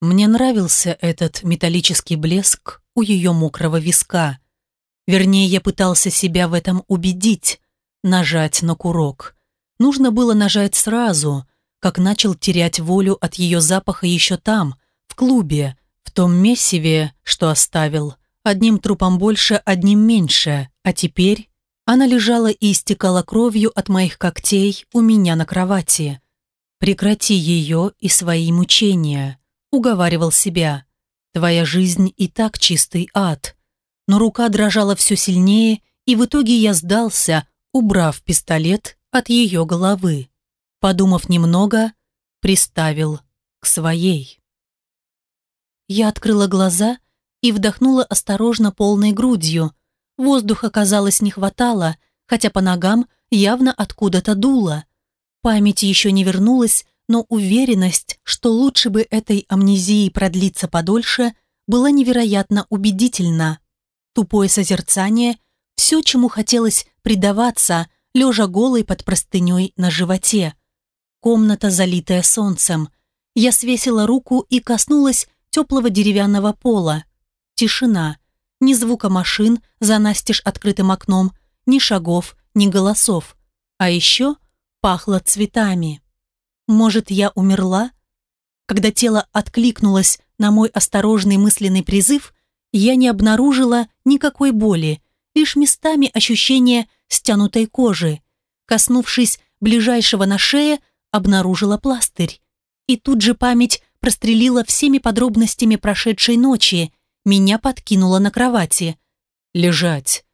Мне нравился этот металлический блеск у ее мокрого виска. Вернее, я пытался себя в этом убедить, нажать на курок. Нужно было нажать сразу, как начал терять волю от ее запаха еще там, в клубе, в том месиве, что оставил. Одним трупом больше, одним меньше, а теперь она лежала и истекала кровью от моих когтей у меня на кровати. «Прекрати ее и свои мучения», — уговаривал себя. «Твоя жизнь и так чистый ад». Но рука дрожала все сильнее, и в итоге я сдался, убрав пистолет от ее головы. Подумав немного, приставил к своей. Я открыла глаза и вдохнула осторожно полной грудью. Воздуха, казалось, не хватало, хотя по ногам явно откуда-то дуло. Память еще не вернулась, но уверенность, что лучше бы этой амнезии продлиться подольше, была невероятно убедительна. Тупое созерцание, все, чему хотелось предаваться, лежа голой под простыней на животе. Комната, залитая солнцем. Я свесила руку и коснулась теплого деревянного пола. Тишина. Ни звука машин за настежь открытым окном, ни шагов, ни голосов. А еще пахло цветами. Может, я умерла? Когда тело откликнулось на мой осторожный мысленный призыв, я не обнаружила никакой боли, лишь местами ощущение стянутой кожи. Коснувшись ближайшего на шее, обнаружила пластырь. И тут же память прострелила всеми подробностями прошедшей ночи, меня подкинула на кровати. «Лежать!»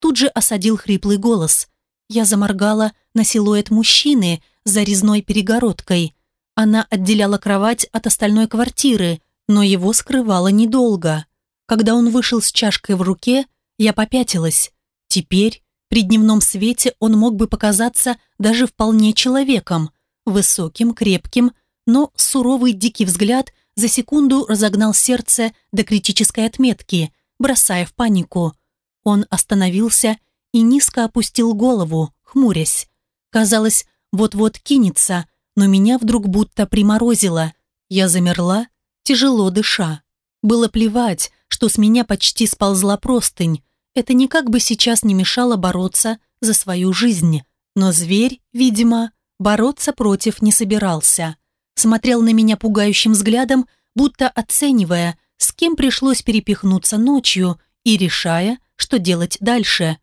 Тут же осадил хриплый голос. Я заморгала на силуэт мужчины за резной перегородкой. Она отделяла кровать от остальной квартиры, но его скрывала недолго. Когда он вышел с чашкой в руке, я попятилась. Теперь, при дневном свете, он мог бы показаться даже вполне человеком, высоким, крепким, но суровый дикий взгляд за секунду разогнал сердце до критической отметки, бросая в панику. Он остановился и низко опустил голову, хмурясь. Казалось, вот-вот кинется, но меня вдруг будто приморозило. Я замерла, тяжело дыша. Было плевать, что с меня почти сползла простынь. Это никак бы сейчас не мешало бороться за свою жизнь. Но зверь, видимо, бороться против не собирался. Смотрел на меня пугающим взглядом, будто оценивая, с кем пришлось перепихнуться ночью и решая, что делать дальше.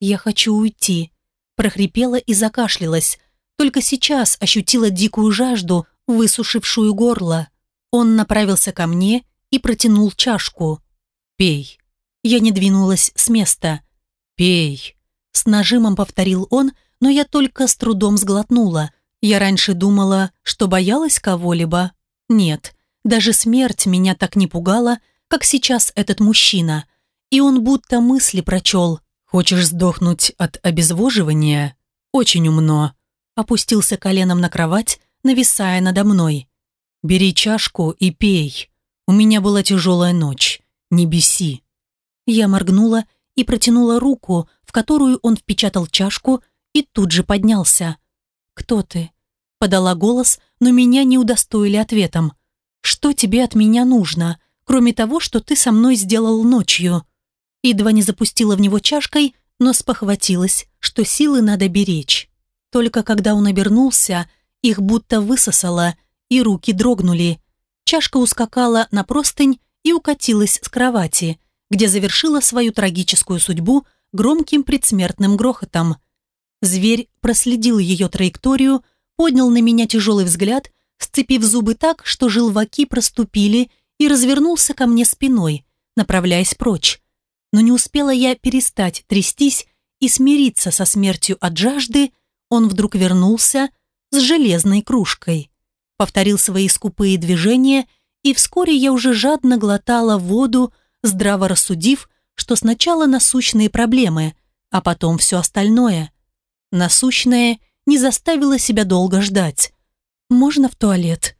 «Я хочу уйти», – прохрипела и закашлялась. Только сейчас ощутила дикую жажду, высушившую горло. Он направился ко мне и протянул чашку. «Пей». Я не двинулась с места. «Пей». С нажимом повторил он, но я только с трудом сглотнула. Я раньше думала, что боялась кого-либо. Нет, даже смерть меня так не пугала, как сейчас этот мужчина. И он будто мысли прочел. «Хочешь сдохнуть от обезвоживания? Очень умно». Опустился коленом на кровать, нависая надо мной. «Бери чашку и пей. У меня была тяжелая ночь. Не беси». Я моргнула и протянула руку, в которую он впечатал чашку, и тут же поднялся. «Кто ты?» Подала голос, но меня не удостоили ответом. «Что тебе от меня нужно, кроме того, что ты со мной сделал ночью?» Едва не запустила в него чашкой, но спохватилась, что силы надо беречь. Только когда он обернулся, их будто высосало, и руки дрогнули. Чашка ускакала на простынь и укатилась с кровати, где завершила свою трагическую судьбу громким предсмертным грохотом. Зверь проследил ее траекторию, поднял на меня тяжелый взгляд, сцепив зубы так, что желваки проступили, и развернулся ко мне спиной, направляясь прочь. Но не успела я перестать трястись и смириться со смертью от жажды, он вдруг вернулся с железной кружкой. Повторил свои скупые движения, и вскоре я уже жадно глотала воду, здраво рассудив, что сначала насущные проблемы, а потом все остальное. Насущное не заставило себя долго ждать. «Можно в туалет?»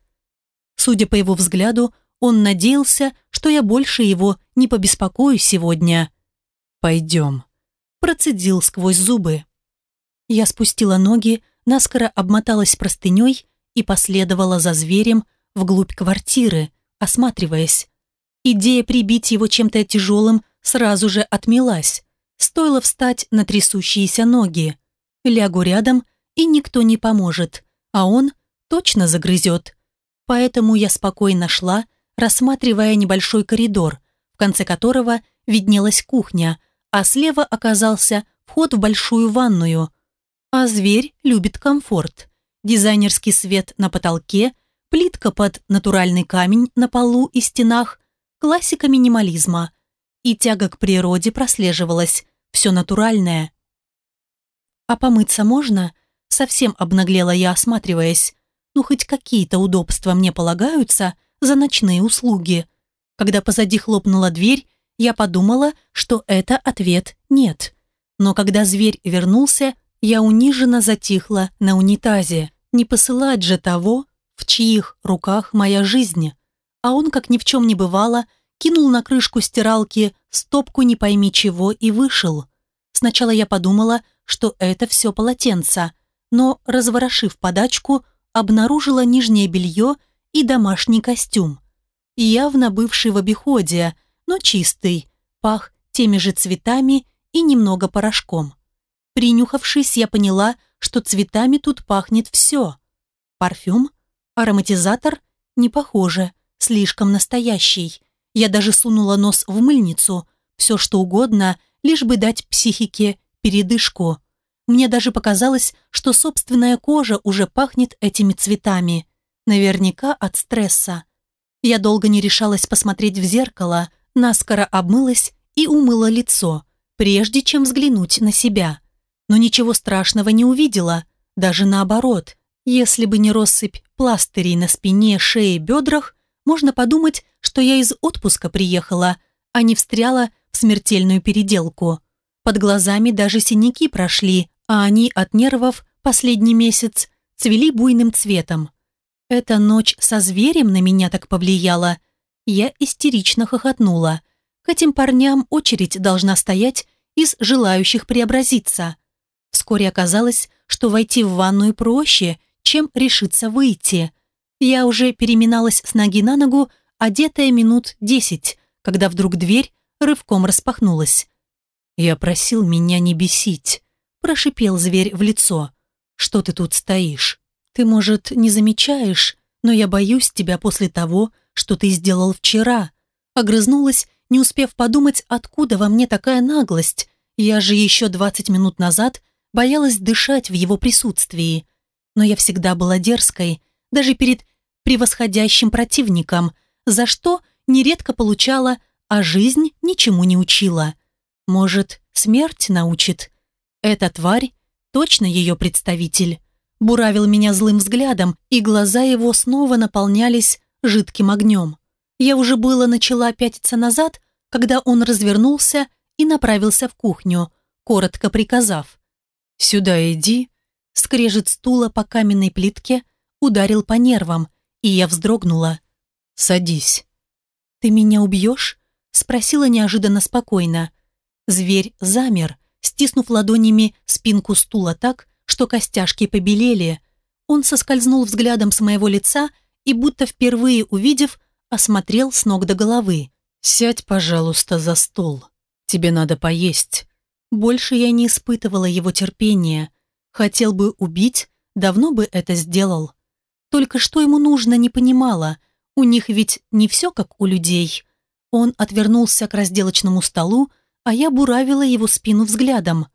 Судя по его взгляду, он надеялся, что я больше его не побеспокою сегодня. «Пойдем», – процедил сквозь зубы. Я спустила ноги, наскоро обмоталась простыней и последовала за зверем вглубь квартиры, осматриваясь. Идея прибить его чем-то тяжелым сразу же отмелась. Стоило встать на трясущиеся ноги. Лягу рядом, и никто не поможет, а он точно загрызет. Поэтому я спокойно шла, рассматривая небольшой коридор, в конце которого виднелась кухня, а слева оказался вход в большую ванную. А зверь любит комфорт. Дизайнерский свет на потолке, плитка под натуральный камень на полу и стенах, классика минимализма. И тяга к природе прослеживалась, все натуральное. «А помыться можно?» Совсем обнаглела я, осматриваясь. «Ну, хоть какие-то удобства мне полагаются за ночные услуги». Когда позади хлопнула дверь, я подумала, что это ответ «нет». Но когда зверь вернулся, я униженно затихла на унитазе. Не посылать же того, в чьих руках моя жизнь. А он, как ни в чем не бывало, кинул на крышку стиралки стопку не пойми чего и вышел. Сначала я подумала, что это все полотенца, но, разворошив подачку, обнаружила нижнее белье и домашний костюм. Явно бывший в обиходе, но чистый, пах теми же цветами и немного порошком. Принюхавшись, я поняла, что цветами тут пахнет все. Парфюм, ароматизатор не похоже, слишком настоящий. Я даже сунула нос в мыльницу, все что угодно, лишь бы дать психике передышку. Мне даже показалось, что собственная кожа уже пахнет этими цветами. Наверняка от стресса. Я долго не решалась посмотреть в зеркало, наскоро обмылась и умыла лицо, прежде чем взглянуть на себя. Но ничего страшного не увидела, даже наоборот. Если бы не россыпь пластырей на спине, шее, бедрах, можно подумать, что я из отпуска приехала, а не встряла в смертельную переделку. Под глазами даже синяки прошли, а они от нервов последний месяц цвели буйным цветом. Эта ночь со зверем на меня так повлияла. Я истерично хохотнула. К этим парням очередь должна стоять из желающих преобразиться. Вскоре оказалось, что войти в ванную проще, чем решиться выйти. Я уже переминалась с ноги на ногу, одетая минут десять, когда вдруг дверь рывком распахнулась. «Я просил меня не бесить», – прошипел зверь в лицо. «Что ты тут стоишь? Ты, может, не замечаешь, но я боюсь тебя после того, что ты сделал вчера». Огрызнулась, не успев подумать, откуда во мне такая наглость. Я же еще двадцать минут назад боялась дышать в его присутствии. Но я всегда была дерзкой, даже перед превосходящим противником, за что нередко получала, а жизнь ничему не учила. Может, смерть научит? Эта тварь точно ее представитель. Буравил меня злым взглядом, и глаза его снова наполнялись жидким огнем. Я уже было начала пятиться назад, когда он развернулся и направился в кухню, коротко приказав. «Сюда иди». Скрежет стула по каменной плитке, ударил по нервам, и я вздрогнула. «Садись». «Ты меня убьешь?» Спросила неожиданно спокойно. Зверь замер, стиснув ладонями спинку стула так, что костяшки побелели. Он соскользнул взглядом с моего лица и, будто впервые увидев, осмотрел с ног до головы. «Сядь, пожалуйста, за стол. Тебе надо поесть». Больше я не испытывала его терпения. Хотел бы убить, давно бы это сделал. Только что ему нужно, не понимала. У них ведь не все как у людей. Он отвернулся к разделочному столу, а я буравила его спину взглядом.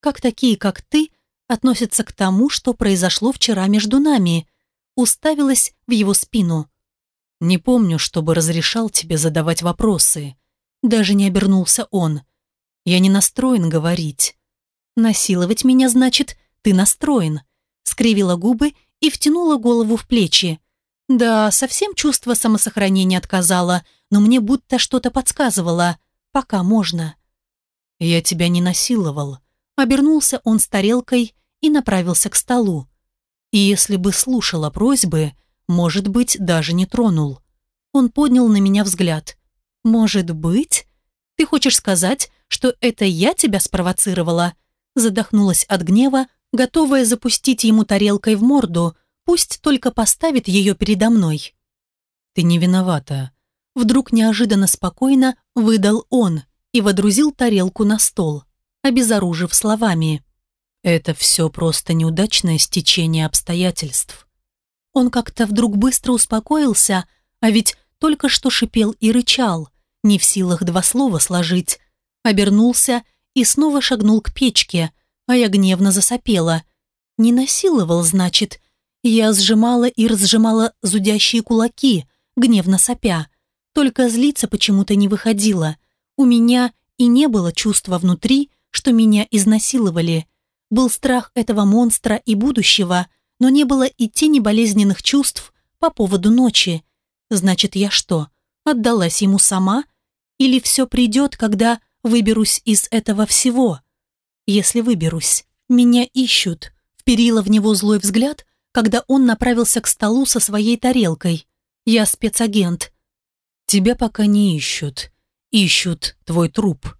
Как такие, как ты, относятся к тому, что произошло вчера между нами? Уставилась в его спину. Не помню, чтобы разрешал тебе задавать вопросы. Даже не обернулся он. Я не настроен говорить. Насиловать меня, значит, ты настроен. Скривила губы и втянула голову в плечи. Да, совсем чувство самосохранения отказало, но мне будто что-то подсказывало – пока можно. Я тебя не насиловал. Обернулся он с тарелкой и направился к столу. И если бы слушала просьбы, может быть, даже не тронул. Он поднял на меня взгляд. «Может быть? Ты хочешь сказать, что это я тебя спровоцировала?» Задохнулась от гнева, готовая запустить ему тарелкой в морду, пусть только поставит ее передо мной. Ты не виновата. Вдруг неожиданно спокойно выдал он и водрузил тарелку на стол, обезоружив словами. Это все просто неудачное стечение обстоятельств. Он как-то вдруг быстро успокоился, а ведь только что шипел и рычал, не в силах два слова сложить. Обернулся и снова шагнул к печке, а я гневно засопела. Не насиловал, значит. Я сжимала и разжимала зудящие кулаки, гневно сопя. Только злиться почему-то не выходило. У меня и не было чувства внутри, что меня изнасиловали. Был страх этого монстра и будущего, но не было и тени болезненных чувств по поводу ночи. Значит, я что, отдалась ему сама? Или все придет, когда выберусь из этого всего? Если выберусь, меня ищут. Вперила в него злой взгляд, когда он направился к столу со своей тарелкой. Я спецагент. Тебя пока не ищут. Ищут твой труп.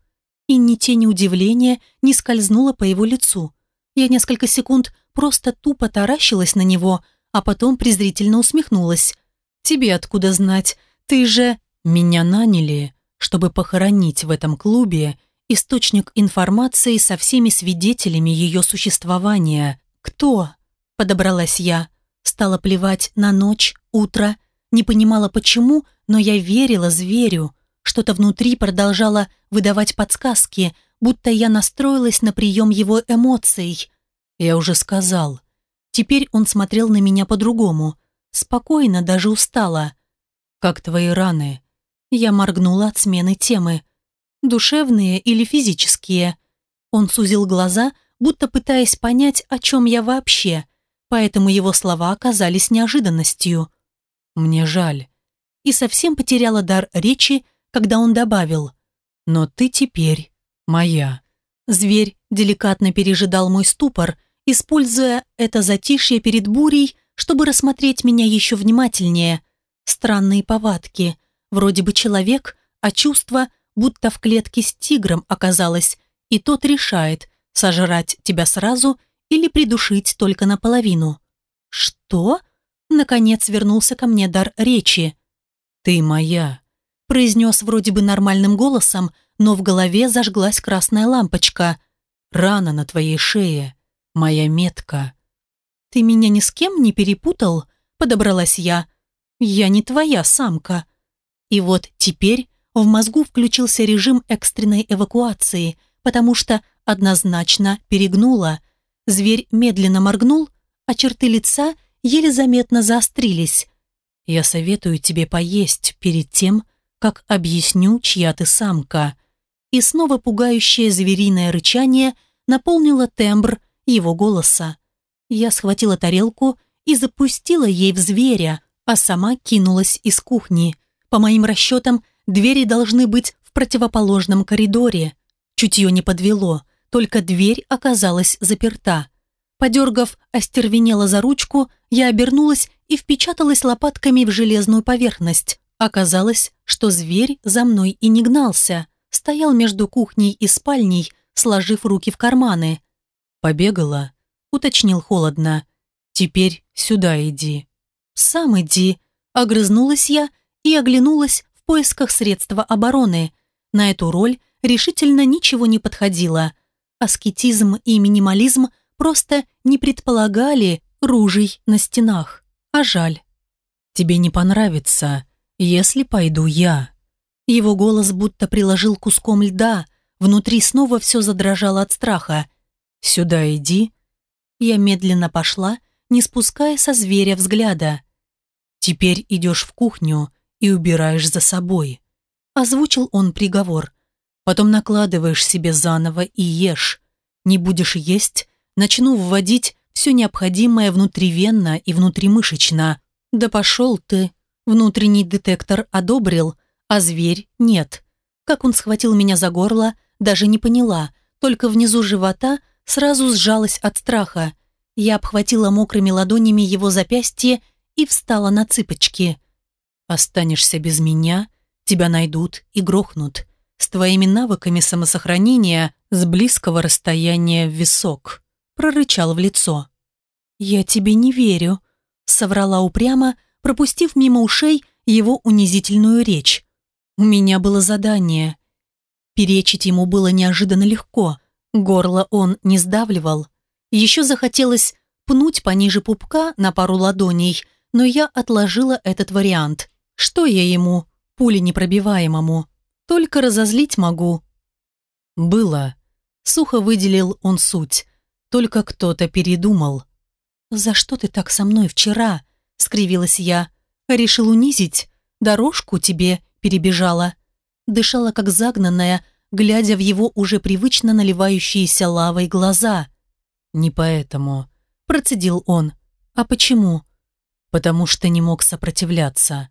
И ни тени удивления не скользнуло по его лицу. Я несколько секунд просто тупо таращилась на него, а потом презрительно усмехнулась. «Тебе откуда знать? Ты же...» «Меня наняли, чтобы похоронить в этом клубе источник информации со всеми свидетелями ее существования. Кто?» – подобралась я. Стала плевать на ночь, утро. Не понимала почему, но я верила зверю. Что-то внутри продолжало выдавать подсказки, будто я настроилась на прием его эмоций. Я уже сказал. Теперь он смотрел на меня по-другому. Спокойно, даже устало. «Как твои раны?» Я моргнула от смены темы. «Душевные или физические?» Он сузил глаза, будто пытаясь понять, о чем я вообще, поэтому его слова оказались неожиданностью. «Мне жаль». И совсем потеряла дар речи, когда он добавил «Но ты теперь моя». Зверь деликатно пережидал мой ступор – используя это затишье перед бурей, чтобы рассмотреть меня еще внимательнее. Странные повадки. Вроде бы человек, а чувство, будто в клетке с тигром оказалось, и тот решает, сожрать тебя сразу или придушить только наполовину. «Что?» Наконец вернулся ко мне дар речи. «Ты моя», – произнес вроде бы нормальным голосом, но в голове зажглась красная лампочка. «Рана на твоей шее моя метка. «Ты меня ни с кем не перепутал?» – подобралась я. «Я не твоя самка». И вот теперь в мозгу включился режим экстренной эвакуации, потому что однозначно перегнула. Зверь медленно моргнул, а черты лица еле заметно заострились. «Я советую тебе поесть перед тем, как объясню, чья ты самка». И снова пугающее звериное рычание наполнило тембр его голоса. Я схватила тарелку и запустила ей в зверя, а сама кинулась из кухни. По моим расчетам, двери должны быть в противоположном коридоре. Чутье не подвело, только дверь оказалась заперта. Подергав остервенела за ручку, я обернулась и впечаталась лопатками в железную поверхность. Оказалось, что зверь за мной и не гнался. Стоял между кухней и спальней, сложив руки в карманы. «Побегала?» — уточнил холодно. «Теперь сюда иди». «Сам иди», — огрызнулась я и оглянулась в поисках средства обороны. На эту роль решительно ничего не подходило. Аскетизм и минимализм просто не предполагали ружей на стенах. А жаль. «Тебе не понравится, если пойду я». Его голос будто приложил куском льда, внутри снова все задрожало от страха. «Сюда иди». Я медленно пошла, не спуская со зверя взгляда. «Теперь идешь в кухню и убираешь за собой», — озвучил он приговор. «Потом накладываешь себе заново и ешь. Не будешь есть, начну вводить все необходимое внутривенно и внутримышечно. Да пошел ты!» Внутренний детектор одобрил, а зверь нет. Как он схватил меня за горло, даже не поняла, только внизу живота сразу сжалась от страха. Я обхватила мокрыми ладонями его запястье и встала на цыпочки. «Останешься без меня, тебя найдут и грохнут. С твоими навыками самосохранения с близкого расстояния в висок», прорычал в лицо. «Я тебе не верю», соврала упрямо, пропустив мимо ушей его унизительную речь. У меня было задание. Перечить ему было неожиданно легко. Горло он не сдавливал. Еще захотелось пнуть пониже пупка на пару ладоней, но я отложила этот вариант. Что я ему, пули непробиваемому? Только разозлить могу. Было. Сухо выделил он суть. Только кто-то передумал. «За что ты так со мной вчера?» — скривилась я. «Решил унизить? Дорожку тебе перебежала?» Дышала как загнанная, глядя в его уже привычно наливающиеся лавой глаза. «Не поэтому», — процедил он. «А почему?» «Потому что не мог сопротивляться».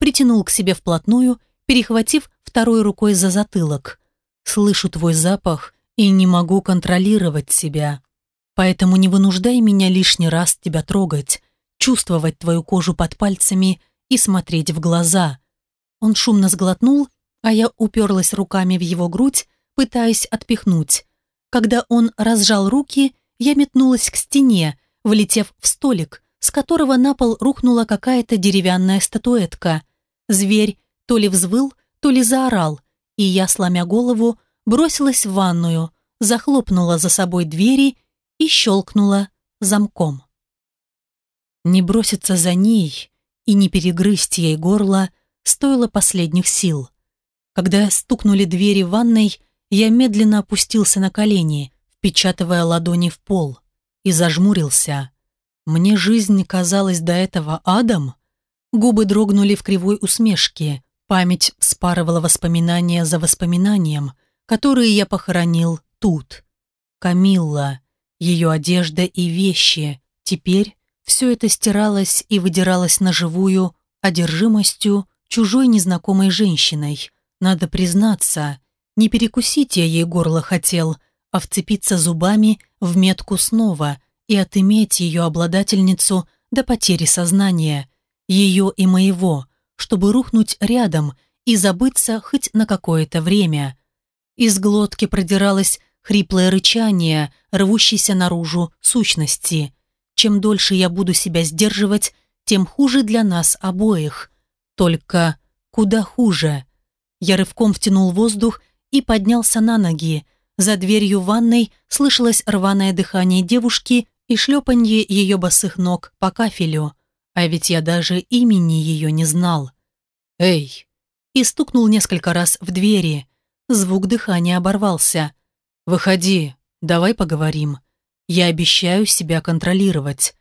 Притянул к себе вплотную, перехватив второй рукой за затылок. «Слышу твой запах и не могу контролировать себя. Поэтому не вынуждай меня лишний раз тебя трогать, чувствовать твою кожу под пальцами и смотреть в глаза». Он шумно сглотнул, а я уперлась руками в его грудь, пытаясь отпихнуть. Когда он разжал руки, я метнулась к стене, влетев в столик, с которого на пол рухнула какая-то деревянная статуэтка. Зверь то ли взвыл, то ли заорал, и я, сломя голову, бросилась в ванную, захлопнула за собой двери и щелкнула замком. Не броситься за ней и не перегрызть ей горло стоило последних сил. Когда стукнули двери ванной, я медленно опустился на колени, впечатывая ладони в пол, и зажмурился. Мне жизнь казалась до этого адом. Губы дрогнули в кривой усмешке, память спарывала воспоминания за воспоминанием, которые я похоронил тут. Камилла, ее одежда и вещи. Теперь все это стиралось и выдиралось на живую одержимостью чужой незнакомой женщиной. Надо признаться, не перекусить я ей горло хотел, а вцепиться зубами в метку снова и отыметь ее обладательницу до потери сознания, ее и моего, чтобы рухнуть рядом и забыться хоть на какое-то время. Из глотки продиралось хриплое рычание, рвущееся наружу сущности. Чем дольше я буду себя сдерживать, тем хуже для нас обоих. Только куда хуже. Я рывком втянул воздух и поднялся на ноги. За дверью ванной слышалось рваное дыхание девушки и шлепанье ее босых ног по кафелю. А ведь я даже имени ее не знал. «Эй!» И стукнул несколько раз в двери. Звук дыхания оборвался. «Выходи, давай поговорим. Я обещаю себя контролировать».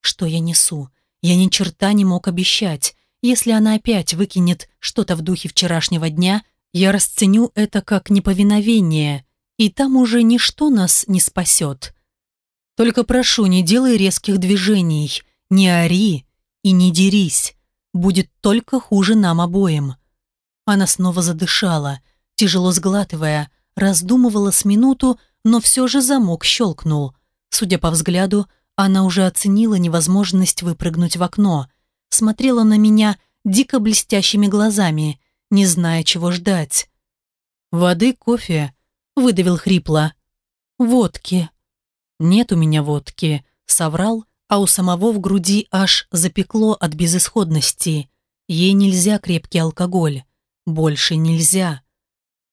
Что я несу? Я ни черта не мог обещать. Если она опять выкинет что-то в духе вчерашнего дня, я расценю это как неповиновение, и там уже ничто нас не спасет. Только прошу, не делай резких движений, не ори и не дерись. Будет только хуже нам обоим. Она снова задышала, тяжело сглатывая, раздумывала с минуту, но все же замок щелкнул. Судя по взгляду, она уже оценила невозможность выпрыгнуть в окно, смотрела на меня дико блестящими глазами, не зная, чего ждать. «Воды, кофе?» — выдавил хрипло. «Водки». «Нет у меня водки», — соврал, а у самого в груди аж запекло от безысходности. Ей нельзя крепкий алкоголь. Больше нельзя.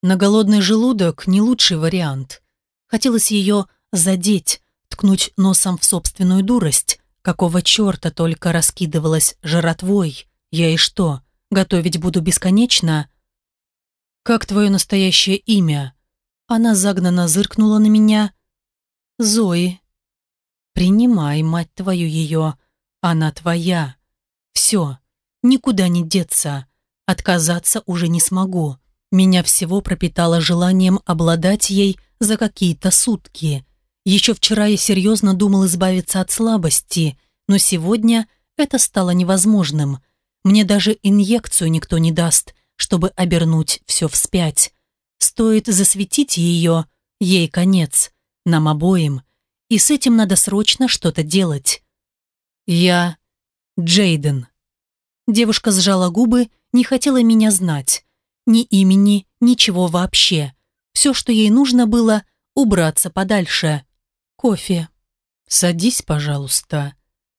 На голодный желудок не лучший вариант. Хотелось ее задеть, ткнуть носом в собственную дурость. Какого черта только раскидывалась жратвой? Я и что, готовить буду бесконечно? Как твое настоящее имя? Она загнанно зыркнула на меня. Зои. Принимай, мать твою, ее. Она твоя. Все, никуда не деться. Отказаться уже не смогу. Меня всего пропитало желанием обладать ей за какие-то сутки. Еще вчера я серьезно думал избавиться от слабости, но сегодня это стало невозможным. Мне даже инъекцию никто не даст, чтобы обернуть все вспять. Стоит засветить ее, ей конец, нам обоим, и с этим надо срочно что-то делать. Я Джейден. Девушка сжала губы, не хотела меня знать. Ни имени, ничего вообще. Все, что ей нужно было, убраться подальше. Кофе. Садись, пожалуйста.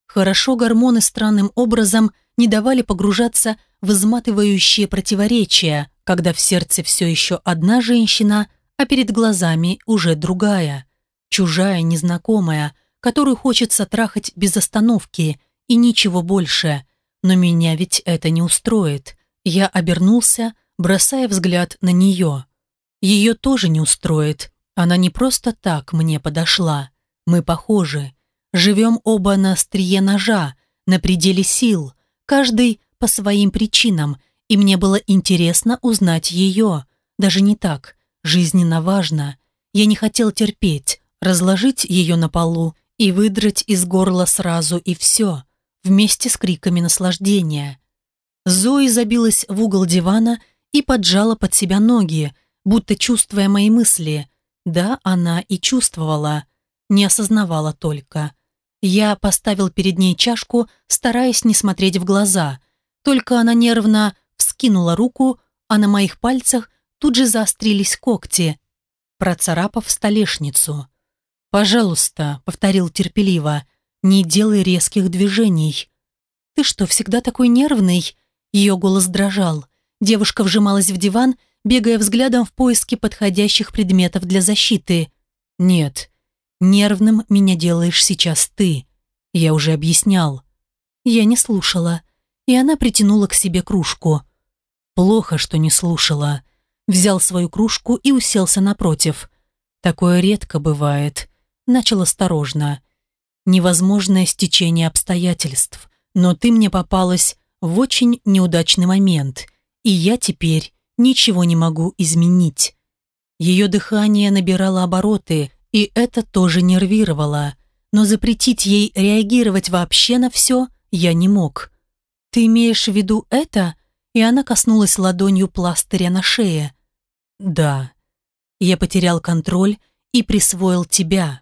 Хорошо гормоны странным образом не давали погружаться в изматывающие противоречия, когда в сердце все еще одна женщина, а перед глазами уже другая, чужая, незнакомая, которую хочется трахать без остановки и ничего больше. Но меня ведь это не устроит. Я обернулся, бросая взгляд на нее. Ее тоже не устроит. Она не просто так мне подошла. Мы похожи. Живем оба на острие ножа, на пределе сил, каждый по своим причинам, и мне было интересно узнать ее. Даже не так, жизненно важно. Я не хотел терпеть, разложить ее на полу и выдрать из горла сразу и все, вместе с криками наслаждения. Зои забилась в угол дивана и поджала под себя ноги, будто чувствуя мои мысли. Да, она и чувствовала, не осознавала только. Я поставил перед ней чашку, стараясь не смотреть в глаза. Только она нервно вскинула руку, а на моих пальцах тут же заострились когти, процарапав столешницу. «Пожалуйста», — повторил терпеливо, — «не делай резких движений». «Ты что, всегда такой нервный?» Ее голос дрожал. Девушка вжималась в диван, бегая взглядом в поиске подходящих предметов для защиты. «Нет, нервным меня делаешь сейчас ты. Я уже объяснял». Я не слушала, и она притянула к себе кружку. Плохо, что не слушала. Взял свою кружку и уселся напротив. Такое редко бывает. Начал осторожно. Невозможное стечение обстоятельств. Но ты мне попалась в очень неудачный момент, и я теперь ничего не могу изменить. Ее дыхание набирало обороты, и это тоже нервировало, но запретить ей реагировать вообще на все я не мог. «Ты имеешь в виду это?» И она коснулась ладонью пластыря на шее. «Да. Я потерял контроль и присвоил тебя», —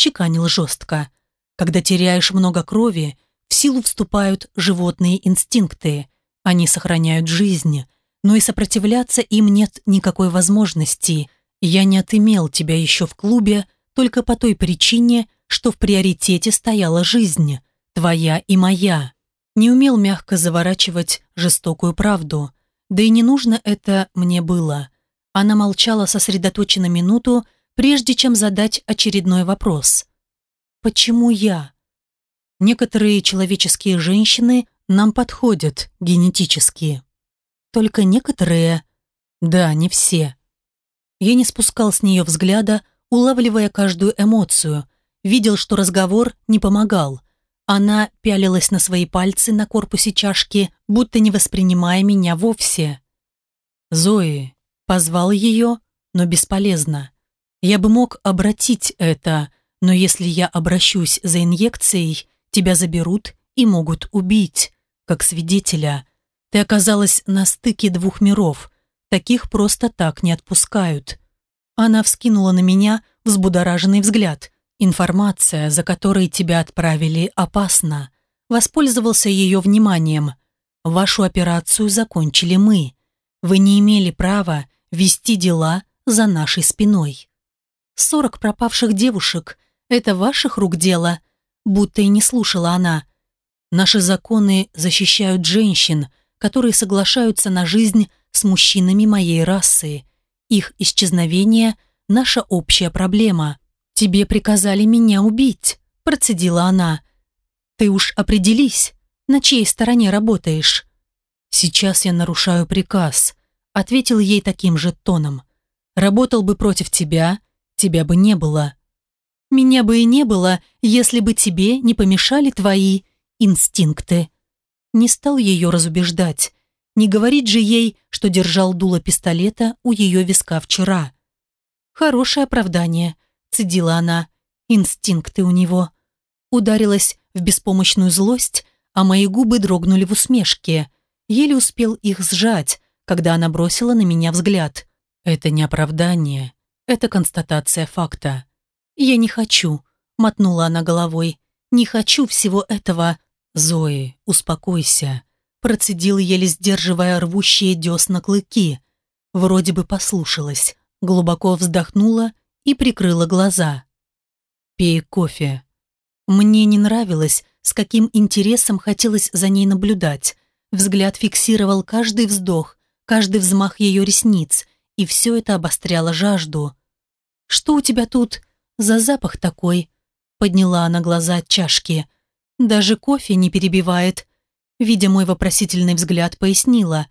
чеканил жестко. «Когда теряешь много крови, в силу вступают животные инстинкты. Они сохраняют жизнь, но и сопротивляться им нет никакой возможности. Я не отымел тебя еще в клубе только по той причине, что в приоритете стояла жизнь, твоя и моя. Не умел мягко заворачивать жестокую правду, да и не нужно это мне было. Она молчала сосредоточенно минуту, прежде чем задать очередной вопрос. «Почему я?» Некоторые человеческие женщины нам подходят генетически. Только некоторые... Да, не все. Я не спускал с нее взгляда, улавливая каждую эмоцию, видел, что разговор не помогал. Она пялилась на свои пальцы на корпусе чашки, будто не воспринимая меня вовсе. «Зои», позвал ее, но бесполезно. Я бы мог обратить это, но если я обращусь за инъекцией, Тебя заберут и могут убить, как свидетеля. Ты оказалась на стыке двух миров. Таких просто так не отпускают. Она вскинула на меня взбудораженный взгляд. Информация, за которой тебя отправили, опасна. Воспользовался ее вниманием. Вашу операцию закончили мы. Вы не имели права вести дела за нашей спиной. Сорок пропавших девушек – это ваших рук дело – будто и не слушала она. Наши законы защищают женщин, которые соглашаются на жизнь с мужчинами моей расы. Их исчезновение – наша общая проблема. Тебе приказали меня убить, процедила она. Ты уж определись, на чьей стороне работаешь. Сейчас я нарушаю приказ, ответил ей таким же тоном. Работал бы против тебя, тебя бы не было. Меня бы и не было, если бы тебе не помешали твои инстинкты. Не стал ее разубеждать. Не говорить же ей, что держал дуло пистолета у ее виска вчера. Хорошее оправдание, цедила она. Инстинкты у него. Ударилась в беспомощную злость, а мои губы дрогнули в усмешке. Еле успел их сжать, когда она бросила на меня взгляд. Это не оправдание, это констатация факта. «Я не хочу», — мотнула она головой. «Не хочу всего этого». «Зои, успокойся», — процедил, еле сдерживая рвущие десна клыки. Вроде бы послушалась, глубоко вздохнула и прикрыла глаза. «Пей кофе». Мне не нравилось с каким интересом хотелось за ней наблюдать. Взгляд фиксировал каждый вздох, каждый взмах ее ресниц, и все это обостряло жажду. «Что у тебя тут за запах такой?» Подняла она глаза от чашки. «Даже кофе не перебивает». Видя мой вопросительный взгляд, пояснила.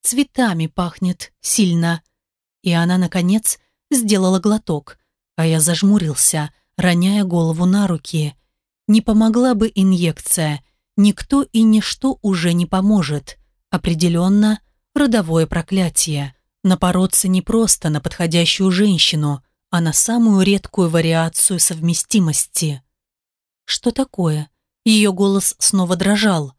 «Цветами пахнет сильно». И она, наконец, сделала глоток, а я зажмурился, роняя голову на руки. Не помогла бы инъекция. Никто и ничто уже не поможет. Определенно, родовое проклятие. Напороться не просто на подходящую женщину, а на самую редкую вариацию совместимости. Что такое? Ее голос снова дрожал.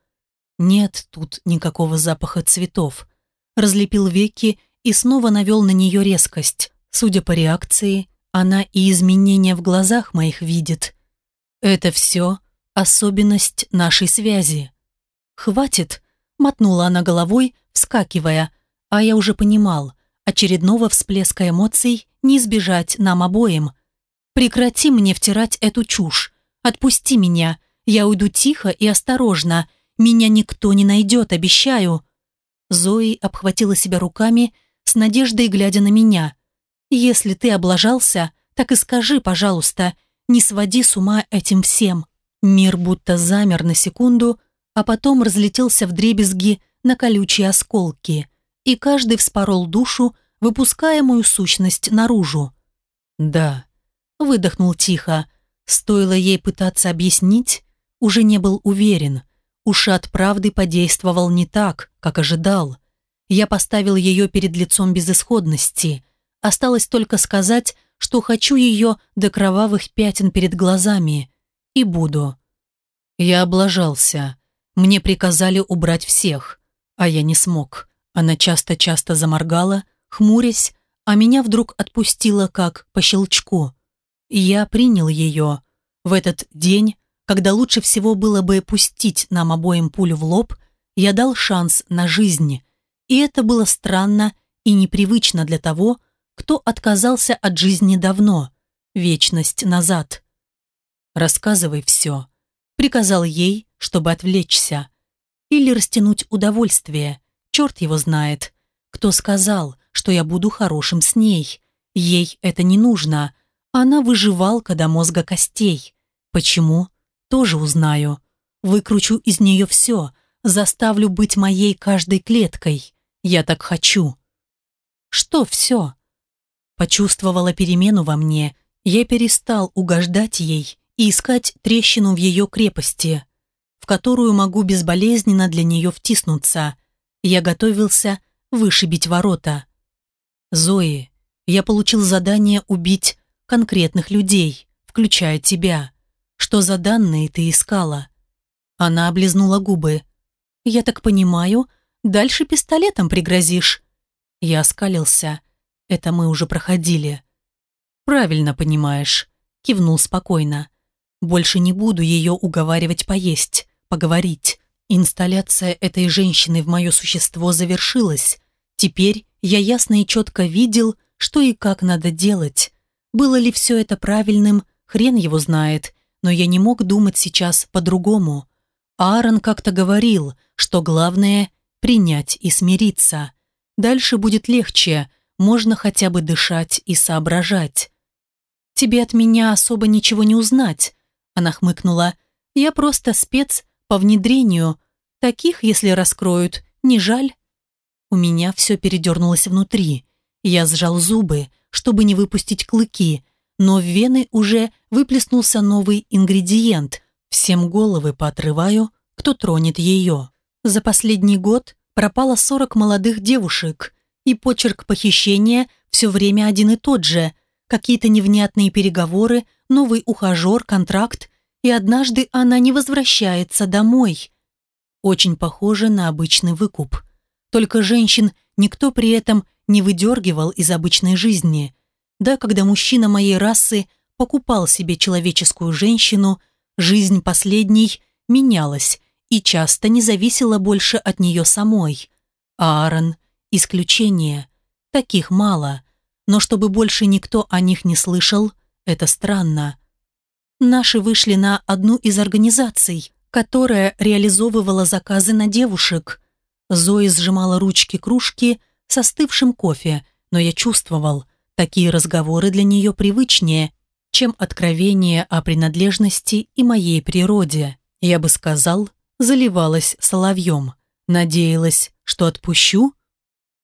Нет тут никакого запаха цветов. Разлепил веки и снова навел на нее резкость. Судя по реакции, она и изменения в глазах моих видит. Это все особенность нашей связи. «Хватит», — мотнула она головой, вскакивая, а я уже понимал, очередного всплеска эмоций не избежать нам обоим. «Прекрати мне втирать эту чушь. Отпусти меня. Я уйду тихо и осторожно. Меня никто не найдет, обещаю». Зои обхватила себя руками, с надеждой глядя на меня. «Если ты облажался, так и скажи, пожалуйста, не своди с ума этим всем». Мир будто замер на секунду, а потом разлетелся в дребезги на колючие осколки, и каждый вспорол душу, выпуская мою сущность наружу. «Да», — выдохнул тихо, стоило ей пытаться объяснить, уже не был уверен. Ушат правды подействовал не так, как ожидал. Я поставил ее перед лицом безысходности. Осталось только сказать, что хочу ее до кровавых пятен перед глазами. И буду. Я облажался. Мне приказали убрать всех, а я не смог. Она часто-часто заморгала, хмурясь, а меня вдруг отпустила как по щелчку. Я принял ее. В этот день, когда лучше всего было бы пустить нам обоим пулю в лоб, я дал шанс на жизнь. И это было странно и непривычно для того, кто отказался от жизни давно, вечность назад. «Рассказывай все», — приказал ей, чтобы отвлечься. Или растянуть удовольствие, черт его знает. Кто сказал, что я буду хорошим с ней? Ей это не нужно. Она выживалка до мозга костей. Почему? Тоже узнаю. Выкручу из нее все, заставлю быть моей каждой клеткой. Я так хочу. Что все? Почувствовала перемену во мне. Я перестал угождать ей и искать трещину в ее крепости, в которую могу безболезненно для нее втиснуться. Я готовился вышибить ворота. Зои, я получил задание убить конкретных людей, включая тебя. Что за данные ты искала? Она облизнула губы. Я так понимаю, дальше пистолетом пригрозишь. Я оскалился. Это мы уже проходили. Правильно понимаешь, кивнул спокойно. Больше не буду ее уговаривать поесть, поговорить. Инсталляция этой женщины в мое существо завершилась. Теперь я ясно и четко видел, что и как надо делать. Было ли все это правильным, хрен его знает, но я не мог думать сейчас по-другому. Аарон как-то говорил, что главное – принять и смириться. Дальше будет легче, можно хотя бы дышать и соображать. «Тебе от меня особо ничего не узнать», — она хмыкнула. «Я просто спец по внедрению. Таких, если раскроют, не жаль». У меня все передернулось внутри. Я сжал зубы, чтобы не выпустить клыки, но в вены уже выплеснулся новый ингредиент. Всем головы поотрываю, кто тронет ее. За последний год пропало 40 молодых девушек, и почерк похищения все время один и тот же. Какие-то невнятные переговоры, новый ухажер, контракт, и однажды она не возвращается домой. Очень похоже на обычный выкуп. Только женщин никто при этом не выдергивал из обычной жизни. Да, когда мужчина моей расы покупал себе человеческую женщину, жизнь последней менялась и часто не зависела больше от нее самой. Аарон Исключения. Таких мало. Но чтобы больше никто о них не слышал, это странно. Наши вышли на одну из организаций. которая реализовывала заказы на девушек. Зои сжимала ручки кружки с остывшим кофе, но я чувствовал, такие разговоры для нее привычнее, чем откровение о принадлежности и моей природе. Я бы сказал, заливалась соловьем. Надеялась, что отпущу?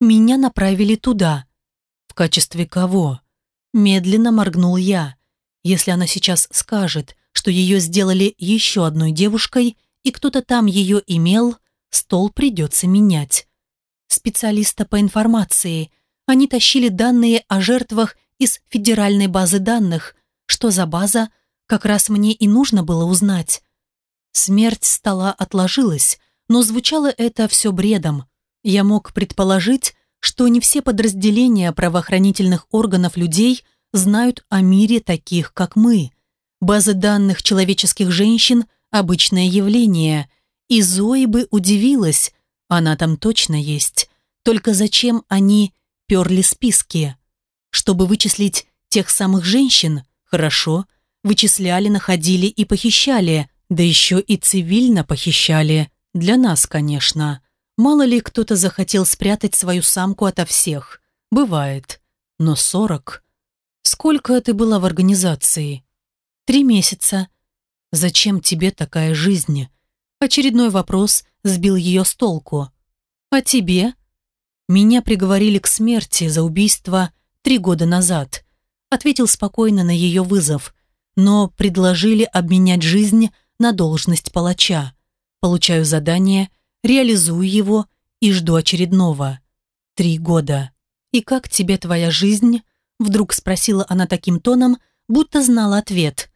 Меня направили туда. В качестве кого? Медленно моргнул я. Если она сейчас скажет, что ее сделали еще одной девушкой, и кто-то там ее имел, стол придется менять. Специалиста по информации. Они тащили данные о жертвах из федеральной базы данных. Что за база? Как раз мне и нужно было узнать. Смерть стола отложилась, но звучало это все бредом. Я мог предположить, что не все подразделения правоохранительных органов людей знают о мире таких, как мы. Базы данных человеческих женщин – обычное явление. И Зои бы удивилась, она там точно есть. Только зачем они перли списки? Чтобы вычислить тех самых женщин? Хорошо. Вычисляли, находили и похищали. Да еще и цивильно похищали. Для нас, конечно. Мало ли кто-то захотел спрятать свою самку ото всех. Бывает. Но сорок... Сколько ты была в организации? Три месяца. Зачем тебе такая жизнь? Очередной вопрос сбил ее с толку. А тебе? Меня приговорили к смерти за убийство три года назад. Ответил спокойно на ее вызов, но предложили обменять жизнь на должность палача. Получаю задание, реализую его и жду очередного. Три года. «И как тебе твоя жизнь?» Вдруг спросила она таким тоном, будто знала ответ.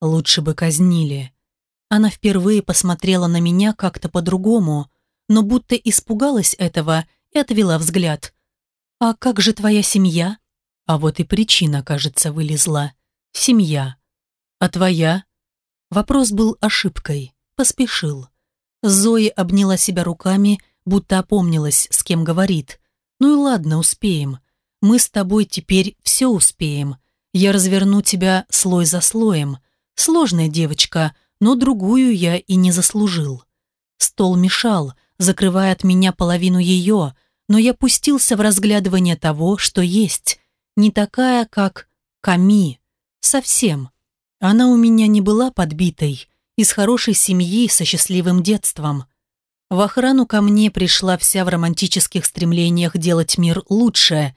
«Лучше бы казнили». Она впервые посмотрела на меня как-то по-другому, но будто испугалась этого и отвела взгляд. «А как же твоя семья?» А вот и причина, кажется, вылезла. «Семья». «А твоя?» Вопрос был ошибкой. Поспешил. Зои обняла себя руками, будто опомнилась, с кем говорит. «Ну и ладно, успеем. Мы с тобой теперь все успеем. Я разверну тебя слой за слоем. Сложная девочка, но другую я и не заслужил». Стол мешал, закрывая от меня половину ее, но я пустился в разглядывание того, что есть. Не такая, как Ками. Совсем. Она у меня не была подбитой, из хорошей семьи со счастливым детством. В охрану ко мне пришла вся в романтических стремлениях делать мир лучше.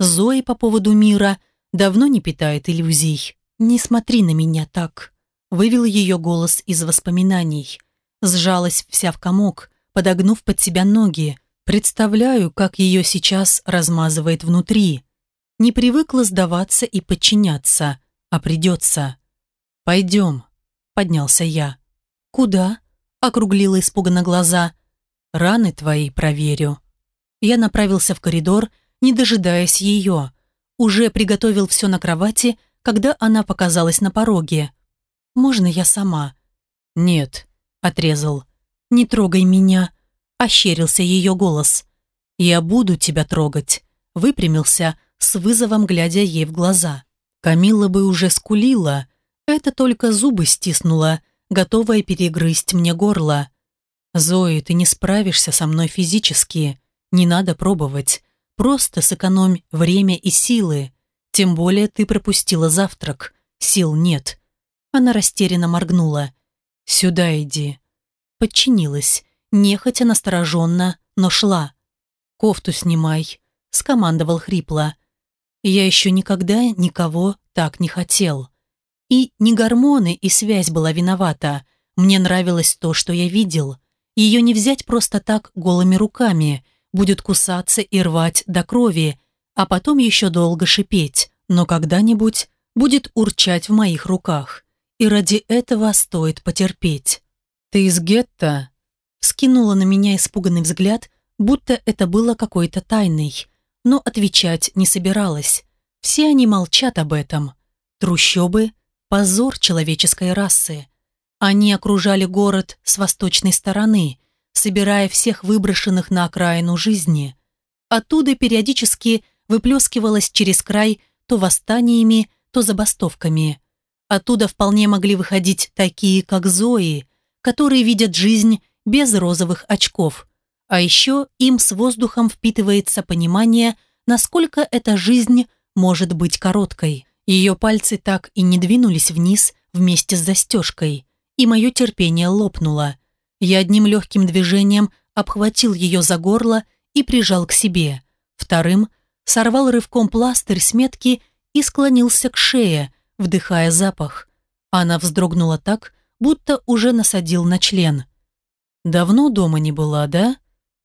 Зои по поводу мира давно не питает иллюзий. «Не смотри на меня так», — вывел ее голос из воспоминаний. Сжалась вся в комок, подогнув под себя ноги. Представляю, как ее сейчас размазывает внутри. Не привыкла сдаваться и подчиняться, а придется. «Пойдем», — поднялся я. «Куда?» — округлила испуганно глаза. «Раны твои проверю». Я направился в коридор, не дожидаясь ее. Уже приготовил все на кровати, когда она показалась на пороге. «Можно я сама?» «Нет», — отрезал. «Не трогай меня», — ощерился ее голос. «Я буду тебя трогать», — выпрямился, с вызовом глядя ей в глаза. Камилла бы уже скулила, это только зубы стиснула, готовая перегрызть мне горло. «Зои, ты не справишься со мной физически. Не надо пробовать. Просто сэкономь время и силы. Тем более ты пропустила завтрак. Сил нет». Она растерянно моргнула. «Сюда иди». Подчинилась, нехотя настороженно, но шла. «Кофту снимай», — скомандовал хрипло. «Я еще никогда никого так не хотел». И не гормоны и связь была виновата. Мне нравилось то, что я видел. Ее не взять просто так голыми руками. Будет кусаться и рвать до крови, а потом еще долго шипеть. Но когда-нибудь будет урчать в моих руках. И ради этого стоит потерпеть. «Ты из гетто?» Скинула на меня испуганный взгляд, будто это было какой-то тайной. Но отвечать не собиралась. Все они молчат об этом. Трущобы – позор человеческой расы. Они окружали город с восточной стороны, собирая всех выброшенных на окраину жизни. Оттуда периодически выплескивалось через край то восстаниями, то забастовками. Оттуда вполне могли выходить такие, как Зои, которые видят жизнь без розовых очков. А еще им с воздухом впитывается понимание, насколько эта жизнь может быть короткой. Ее пальцы так и не двинулись вниз вместе с застежкой, и мое терпение лопнуло. Я одним легким движением обхватил ее за горло и прижал к себе. Вторым сорвал рывком пластырь с метки и склонился к шее, вдыхая запах. Она вздрогнула так, будто уже насадил на член. «Давно дома не была, да?»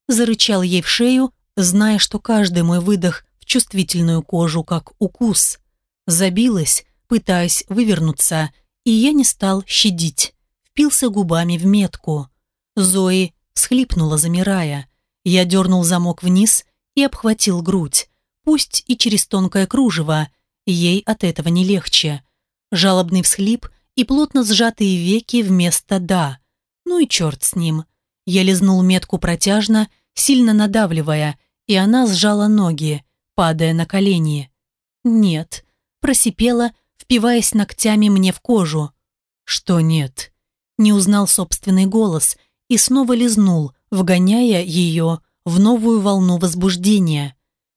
Зарычал ей в шею, зная, что каждый мой выдох в чувствительную кожу, как укус. Забилась, пытаясь вывернуться, и я не стал щадить. Впился губами в метку. Зои схлипнула, замирая. Я дернул замок вниз и обхватил грудь, пусть и через тонкое кружево, ей от этого не легче. Жалобный всхлип и плотно сжатые веки вместо «да». Ну и черт с ним. Я лизнул метку протяжно, сильно надавливая, и она сжала ноги, падая на колени. «Нет», просипела, впиваясь ногтями мне в кожу. «Что нет?» Не узнал собственный голос и снова лизнул, вгоняя ее в новую волну возбуждения.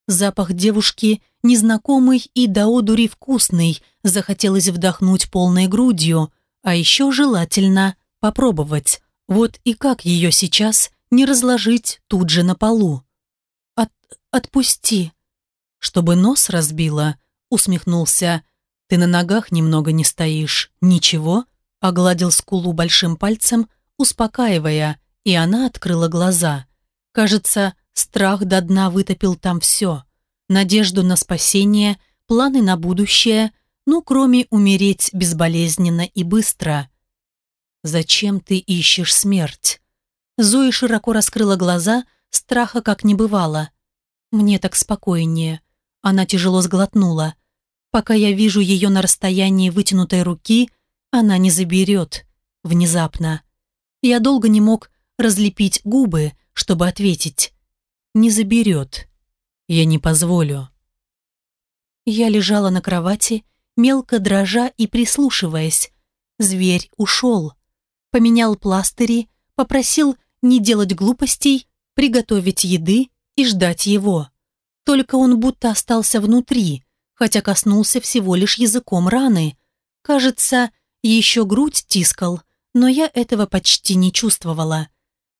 Запах девушки незнакомый и до одури вкусный, захотелось вдохнуть полной грудью, а еще желательно попробовать. Вот и как ее сейчас не разложить тут же на полу. От, «Отпусти!» Чтобы нос разбила, усмехнулся. «Ты на ногах немного не стоишь. Ничего?» Огладил скулу большим пальцем, успокаивая, и она открыла глаза. Кажется, страх до дна вытопил там все. Надежду на спасение, планы на будущее, ну, кроме умереть безболезненно и быстро. «Зачем ты ищешь смерть?» Зои широко раскрыла глаза, страха как не бывало. «Мне так спокойнее». Она тяжело сглотнула. Пока я вижу ее на расстоянии вытянутой руки, она не заберет. Внезапно. Я долго не мог разлепить губы, чтобы ответить. Не заберет. Я не позволю. Я лежала на кровати, мелко дрожа и прислушиваясь. Зверь ушел. Поменял пластыри, попросил не делать глупостей, приготовить еды и ждать его. Только он будто остался внутри, хотя коснулся всего лишь языком раны. Кажется, еще грудь тискал, но я этого почти не чувствовала.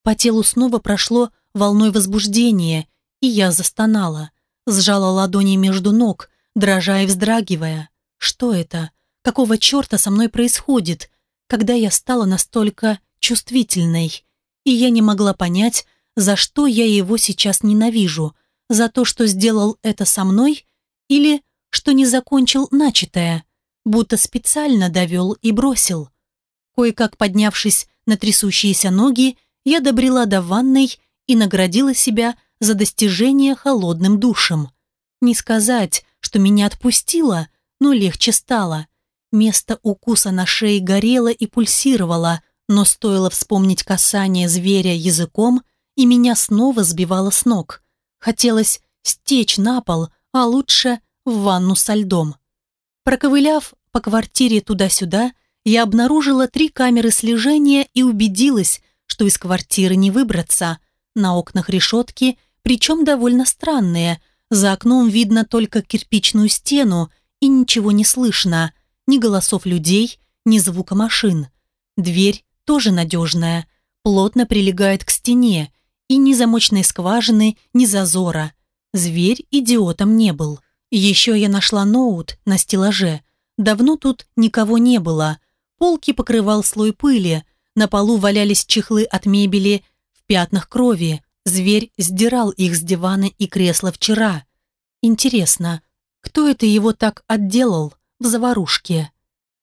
По телу снова прошло волной возбуждения, и я застонала. Сжала ладони между ног, дрожа и вздрагивая. Что это? Какого черта со мной происходит, когда я стала настолько чувствительной? И я не могла понять, за что я его сейчас ненавижу – за то, что сделал это со мной, или что не закончил начатое, будто специально довел и бросил. Кое-как поднявшись на трясущиеся ноги, я добрела до ванной и наградила себя за достижение холодным душем. Не сказать, что меня отпустило, но легче стало. Место укуса на шее горело и пульсировало, но стоило вспомнить касание зверя языком, и меня снова сбивало с ног. Хотелось стечь на пол, а лучше в ванну со льдом. Проковыляв по квартире туда-сюда, я обнаружила три камеры слежения и убедилась, что из квартиры не выбраться. На окнах решетки, причем довольно странные. За окном видно только кирпичную стену, и ничего не слышно. Ни голосов людей, ни звука машин. Дверь тоже надежная, плотно прилегает к стене, и ни замочной скважины, ни зазора. Зверь идиотом не был. Еще я нашла ноут на стеллаже. Давно тут никого не было. Полки покрывал слой пыли, на полу валялись чехлы от мебели в пятнах крови. Зверь сдирал их с дивана и кресла вчера. Интересно, кто это его так отделал в заварушке?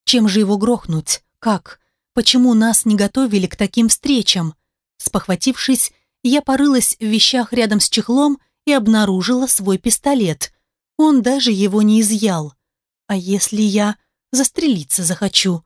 Чем же его грохнуть? Как? Почему нас не готовили к таким встречам? Спохватившись, я порылась в вещах рядом с чехлом и обнаружила свой пистолет. Он даже его не изъял. А если я застрелиться захочу?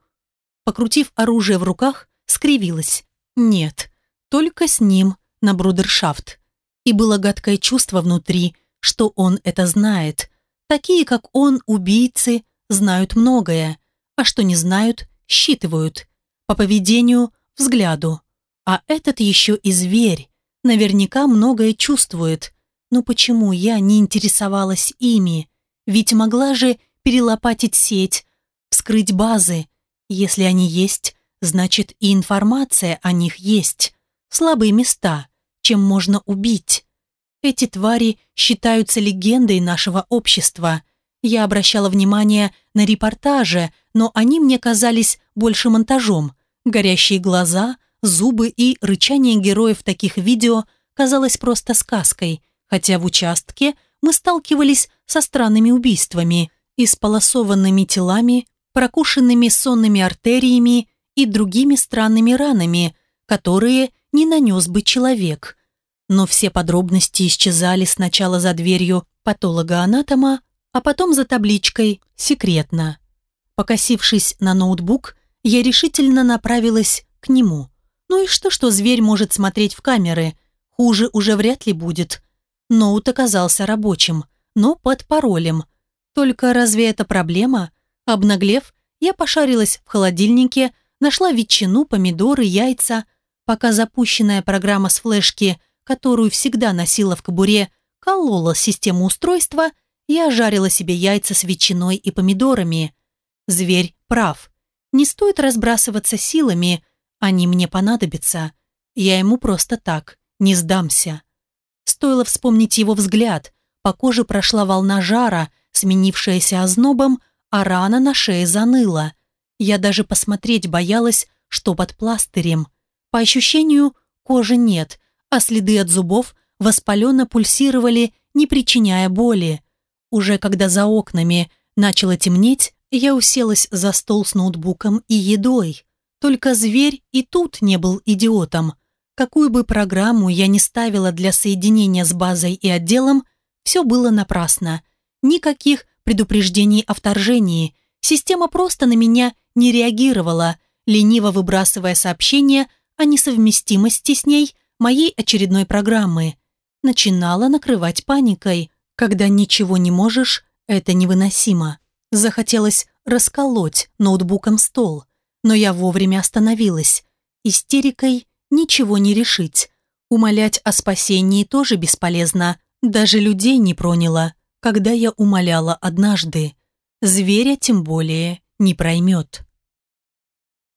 Покрутив оружие в руках, скривилась. Нет, только с ним на брудершафт. И было гадкое чувство внутри, что он это знает. Такие, как он, убийцы, знают многое, а что не знают, считывают. По поведению взгляду. А этот еще и зверь. Наверняка многое чувствует. Но почему я не интересовалась ими? Ведь могла же перелопатить сеть, вскрыть базы. Если они есть, значит и информация о них есть. Слабые места, чем можно убить. Эти твари считаются легендой нашего общества. Я обращала внимание на репортажи, но они мне казались больше монтажом. Горящие глаза, зубы и рычание героев таких видео казалось просто сказкой, хотя в участке мы сталкивались со странными убийствами, исполосованными телами, прокушенными сонными артериями и другими странными ранами, которые не нанес бы человек. Но все подробности исчезали сначала за дверью патолога-анатома, а потом за табличкой «Секретно». Покосившись на ноутбук, я решительно направилась к нему. Ну и что, что зверь может смотреть в камеры? Хуже уже вряд ли будет. Ноут оказался рабочим, но под паролем. Только разве это проблема? Обнаглев, я пошарилась в холодильнике, нашла ветчину, помидоры, яйца. Пока запущенная программа с флешки, которую всегда носила в кобуре, колола систему устройства, я жарила себе яйца с ветчиной и помидорами. Зверь прав. Не стоит разбрасываться силами, они мне понадобятся. Я ему просто так, не сдамся. Стоило вспомнить его взгляд. По коже прошла волна жара, сменившаяся ознобом, а рана на шее заныла. Я даже посмотреть боялась, что под пластырем. По ощущению, кожи нет, а следы от зубов воспаленно пульсировали, не причиняя боли. Уже когда за окнами начало темнеть, я уселась за стол с ноутбуком и едой. Только зверь и тут не был идиотом. Какую бы программу я ни ставила для соединения с базой и отделом, все было напрасно. Никаких предупреждений о вторжении. Система просто на меня не реагировала, лениво выбрасывая сообщения о несовместимости с ней моей очередной программы. Начинала накрывать паникой. Когда ничего не можешь, это невыносимо. Захотелось расколоть ноутбуком стол, но я вовремя остановилась. Истерикой ничего не решить. Умолять о спасении тоже бесполезно. Даже людей не проняло когда я умоляла однажды. Зверя тем более не проймет.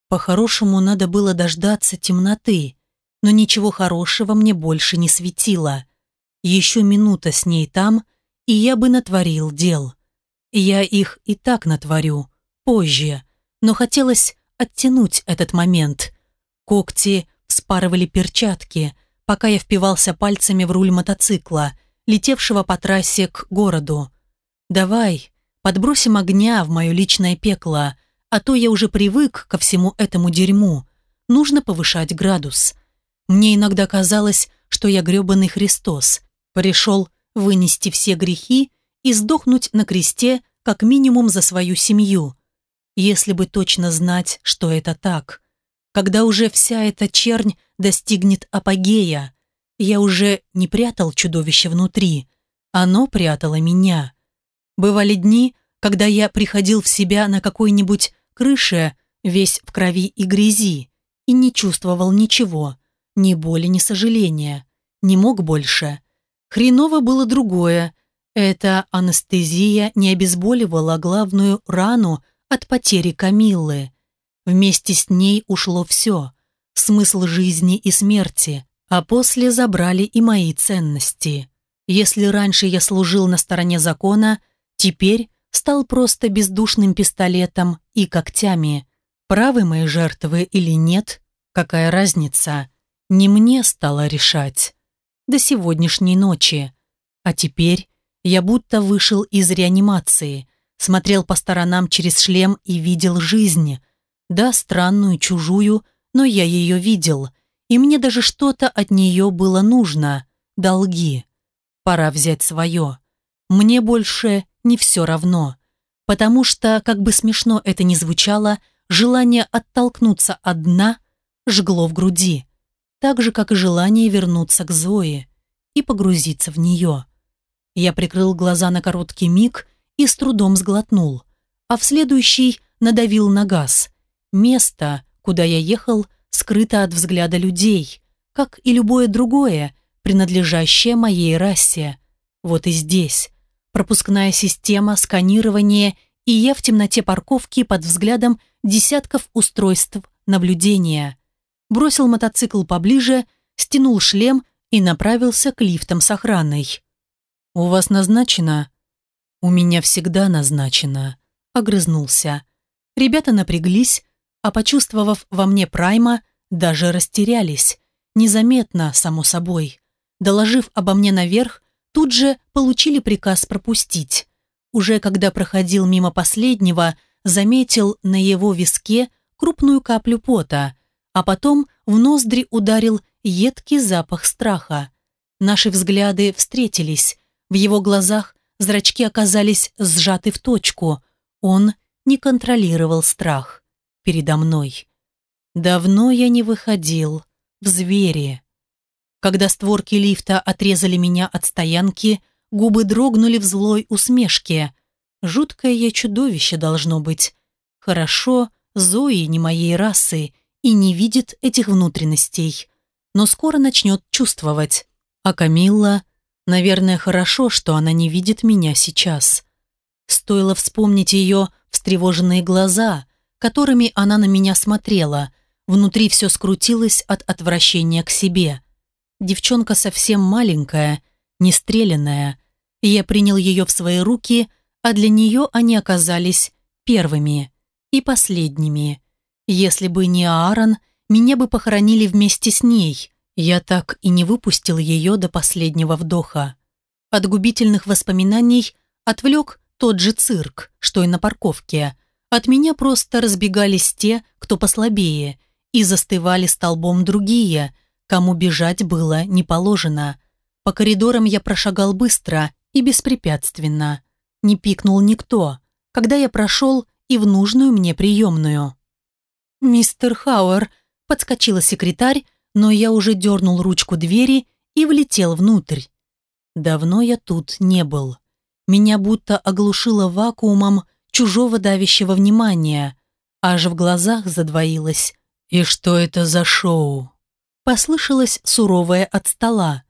По-хорошему надо было дождаться темноты, но ничего хорошего мне больше не светило. Еще минута с ней там, и я бы натворил дел. Я их и так натворю, позже, но хотелось оттянуть этот момент. Когти спарывали перчатки, пока я впивался пальцами в руль мотоцикла – летевшего по трассе к городу. «Давай, подбросим огня в мое личное пекло, а то я уже привык ко всему этому дерьму. Нужно повышать градус. Мне иногда казалось, что я грёбаный Христос, пришел вынести все грехи и сдохнуть на кресте как минимум за свою семью. Если бы точно знать, что это так. Когда уже вся эта чернь достигнет апогея, я уже не прятал чудовище внутри, оно прятало меня. Бывали дни, когда я приходил в себя на какой-нибудь крыше, весь в крови и грязи, и не чувствовал ничего, ни боли, ни сожаления, не мог больше. Хреново было другое. Эта анестезия не обезболивала главную рану от потери Камиллы. Вместе с ней ушло все – смысл жизни и смерти, а после забрали и мои ценности. Если раньше я служил на стороне закона, теперь стал просто бездушным пистолетом и когтями. Правы мои жертвы или нет, какая разница? Не мне стало решать. До сегодняшней ночи. А теперь я будто вышел из реанимации, смотрел по сторонам через шлем и видел жизнь. Да, странную, чужую, но я ее видел — и мне даже что-то от нее было нужно. Долги. Пора взять свое. Мне больше не все равно. Потому что, как бы смешно это ни звучало, желание оттолкнуться от дна жгло в груди. Так же, как и желание вернуться к Зое и погрузиться в нее. Я прикрыл глаза на короткий миг и с трудом сглотнул, а в следующий надавил на газ. Место, куда я ехал, скрыто от взгляда людей, как и любое другое, принадлежащее моей расе. Вот и здесь. Пропускная система, сканирование, и я в темноте парковки под взглядом десятков устройств наблюдения. Бросил мотоцикл поближе, стянул шлем и направился к лифтам с охраной. «У вас назначено?» «У меня всегда назначено», — огрызнулся. Ребята напряглись, а почувствовав во мне прайма, даже растерялись. Незаметно, само собой. Доложив обо мне наверх, тут же получили приказ пропустить. Уже когда проходил мимо последнего, заметил на его виске крупную каплю пота, а потом в ноздри ударил едкий запах страха. Наши взгляды встретились. В его глазах зрачки оказались сжаты в точку. Он не контролировал страх передо мной. Давно я не выходил в звери. Когда створки лифта отрезали меня от стоянки, губы дрогнули в злой усмешке. Жуткое я чудовище должно быть. Хорошо, Зои не моей расы и не видит этих внутренностей, но скоро начнет чувствовать. А Камилла, наверное, хорошо, что она не видит меня сейчас. Стоило вспомнить ее встревоженные глаза, которыми она на меня смотрела. Внутри все скрутилось от отвращения к себе. Девчонка совсем маленькая, не стрелянная. Я принял ее в свои руки, а для нее они оказались первыми и последними. Если бы не Аарон, меня бы похоронили вместе с ней. Я так и не выпустил ее до последнего вдоха. От губительных воспоминаний отвлек тот же цирк, что и на парковке. От меня просто разбегались те, кто послабее, и застывали столбом другие, кому бежать было не положено. По коридорам я прошагал быстро и беспрепятственно. Не пикнул никто. Когда я прошел и в нужную мне приемную. «Мистер Хауэр», — подскочила секретарь, но я уже дернул ручку двери и влетел внутрь. Давно я тут не был. Меня будто оглушило вакуумом чужого давящего внимания, аж в глазах задвоилось. «И что это за шоу?» Послышалось суровое от стола.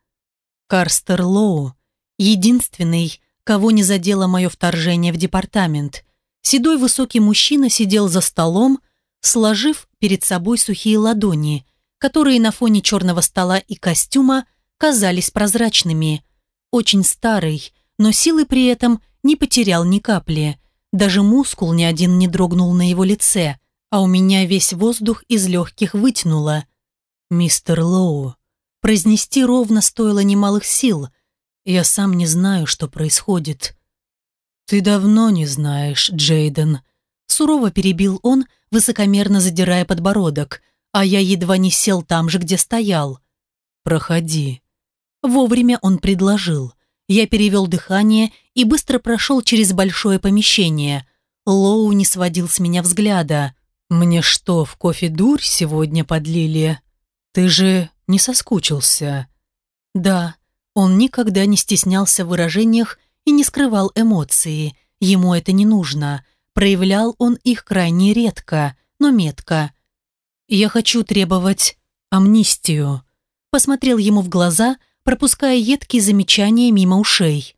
Карстер Лоу, единственный, кого не задело мое вторжение в департамент. Седой высокий мужчина сидел за столом, сложив перед собой сухие ладони, которые на фоне черного стола и костюма казались прозрачными. Очень старый, но силы при этом не потерял ни капли. Даже мускул ни один не дрогнул на его лице, а у меня весь воздух из легких вытянуло. «Мистер Лоу», произнести ровно стоило немалых сил. Я сам не знаю, что происходит. «Ты давно не знаешь, Джейден», — сурово перебил он, высокомерно задирая подбородок, а я едва не сел там же, где стоял. «Проходи». Вовремя он предложил. Я перевел дыхание и быстро прошел через большое помещение. Лоу не сводил с меня взгляда. «Мне что, в кофе дурь сегодня подлили? Ты же не соскучился?» «Да». Он никогда не стеснялся в выражениях и не скрывал эмоции. Ему это не нужно. Проявлял он их крайне редко, но метко. «Я хочу требовать амнистию», посмотрел ему в глаза, пропуская едкие замечания мимо ушей.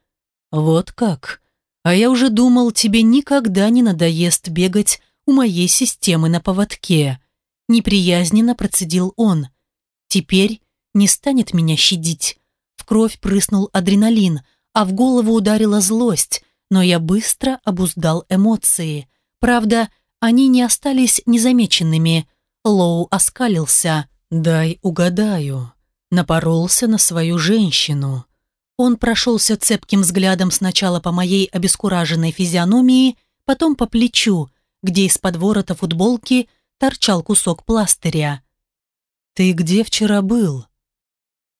«Вот как? А я уже думал, тебе никогда не надоест бегать у моей системы на поводке». Неприязненно процедил он. «Теперь не станет меня щадить». В кровь прыснул адреналин, а в голову ударила злость, но я быстро обуздал эмоции. Правда, они не остались незамеченными. Лоу оскалился. «Дай угадаю». Напоролся на свою женщину. Он прошелся цепким взглядом сначала по моей обескураженной физиономии, потом по плечу, где из-под ворота футболки торчал кусок пластыря. «Ты где вчера был?»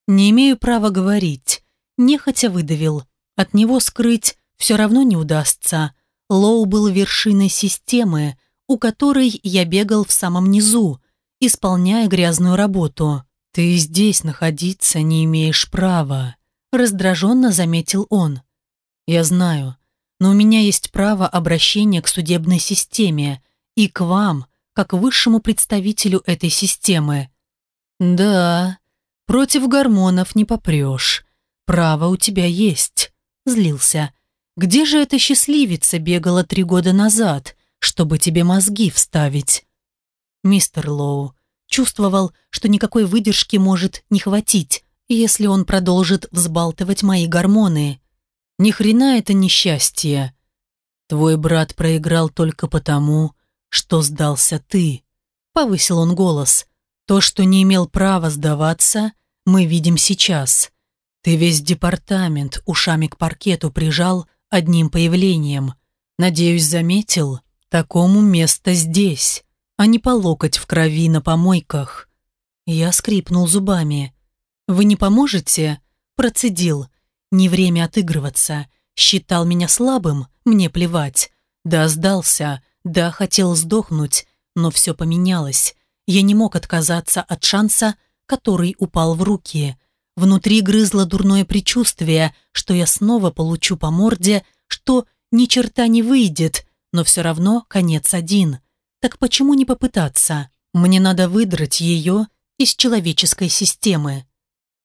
«Не имею права говорить нехотя выдавил. От него скрыть все равно не удастся. Лоу был вершиной системы, у которой я бегал в самом низу, исполняя грязную работу. «Ты здесь находиться не имеешь права», — раздраженно заметил он. «Я знаю, но у меня есть право обращения к судебной системе и к вам, как высшему представителю этой системы. «Да, против гормонов не попрешь. Право у тебя есть», — злился. «Где же эта счастливица бегала три года назад, чтобы тебе мозги вставить?» Мистер Лоу чувствовал, что никакой выдержки может не хватить, если он продолжит взбалтывать мои гормоны. Ни хрена это несчастье. Твой брат проиграл только потому, что сдался ты. Повысил он голос. То, что не имел права сдаваться, мы видим сейчас. Ты весь департамент ушами к паркету прижал одним появлением. Надеюсь, заметил? Такому место здесь, а не по локоть в крови на помойках. Я скрипнул зубами. «Вы не поможете?» Процедил. «Не время отыгрываться. Считал меня слабым, мне плевать. Да, сдался, да, хотел сдохнуть, но все поменялось. Я не мог отказаться от шанса, который упал в руки. Внутри грызло дурное предчувствие, что я снова получу по морде, что ни черта не выйдет, но все равно конец один. Так почему не попытаться? Мне надо выдрать ее из человеческой системы.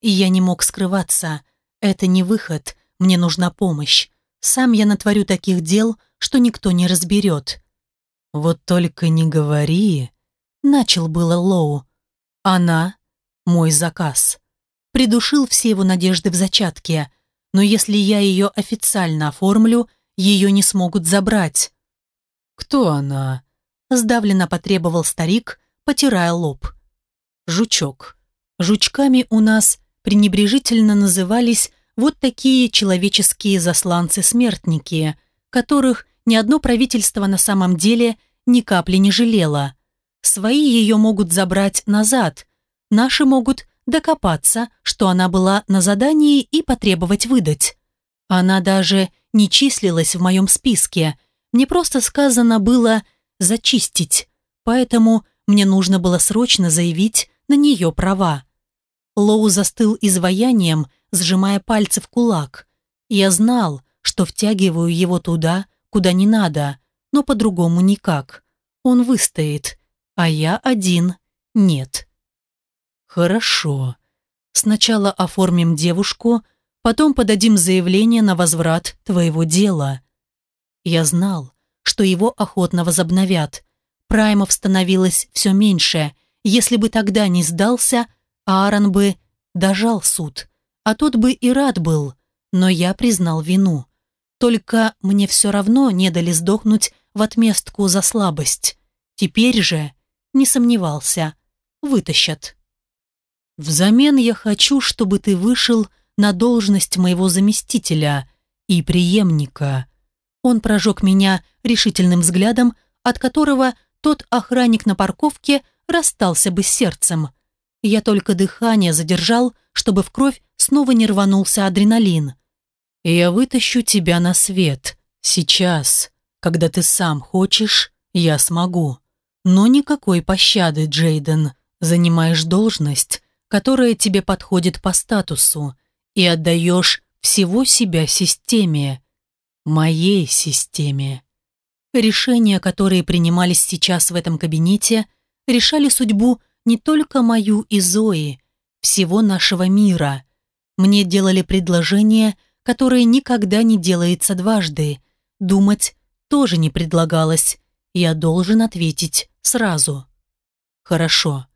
И я не мог скрываться. Это не выход, мне нужна помощь. Сам я натворю таких дел, что никто не разберет. Вот только не говори. Начал было Лоу. Она — мой заказ. Придушил все его надежды в зачатке. Но если я ее официально оформлю, ее не смогут забрать. «Кто она?» — сдавленно потребовал старик, потирая лоб. «Жучок. Жучками у нас пренебрежительно назывались вот такие человеческие засланцы-смертники, которых ни одно правительство на самом деле ни капли не жалело. Свои ее могут забрать назад, наши могут докопаться, что она была на задании и потребовать выдать. Она даже не числилась в моем списке, мне просто сказано было «зачистить», поэтому мне нужно было срочно заявить на нее права. Лоу застыл изваянием, сжимая пальцы в кулак. Я знал, что втягиваю его туда, куда не надо, но по-другому никак. Он выстоит, а я один нет. Хорошо. Сначала оформим девушку, потом подадим заявление на возврат твоего дела. Я знал, что его охотно возобновят. Праймов становилось все меньше. Если бы тогда не сдался, Аарон бы дожал суд а тот бы и рад был, но я признал вину. Только мне все равно не дали сдохнуть в отместку за слабость. Теперь же, не сомневался, вытащат. Взамен я хочу, чтобы ты вышел на должность моего заместителя и преемника. Он прожег меня решительным взглядом, от которого тот охранник на парковке расстался бы с сердцем. Я только дыхание задержал, чтобы в кровь снова не рванулся адреналин. «Я вытащу тебя на свет. Сейчас. Когда ты сам хочешь, я смогу. Но никакой пощады, Джейден. Занимаешь должность, которая тебе подходит по статусу, и отдаешь всего себя системе. Моей системе». Решения, которые принимались сейчас в этом кабинете, решали судьбу не только мою и Зои, всего нашего мира. Мне делали предложение, которое никогда не делается дважды. Думать тоже не предлагалось. Я должен ответить сразу. Хорошо.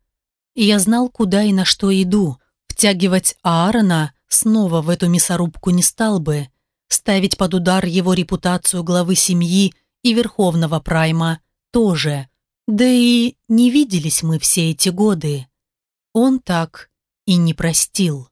Я знал, куда и на что иду. Втягивать Аарона снова в эту мясорубку не стал бы. Ставить под удар его репутацию главы семьи и Верховного Прайма тоже. Да и не виделись мы все эти годы. Он так и не простил.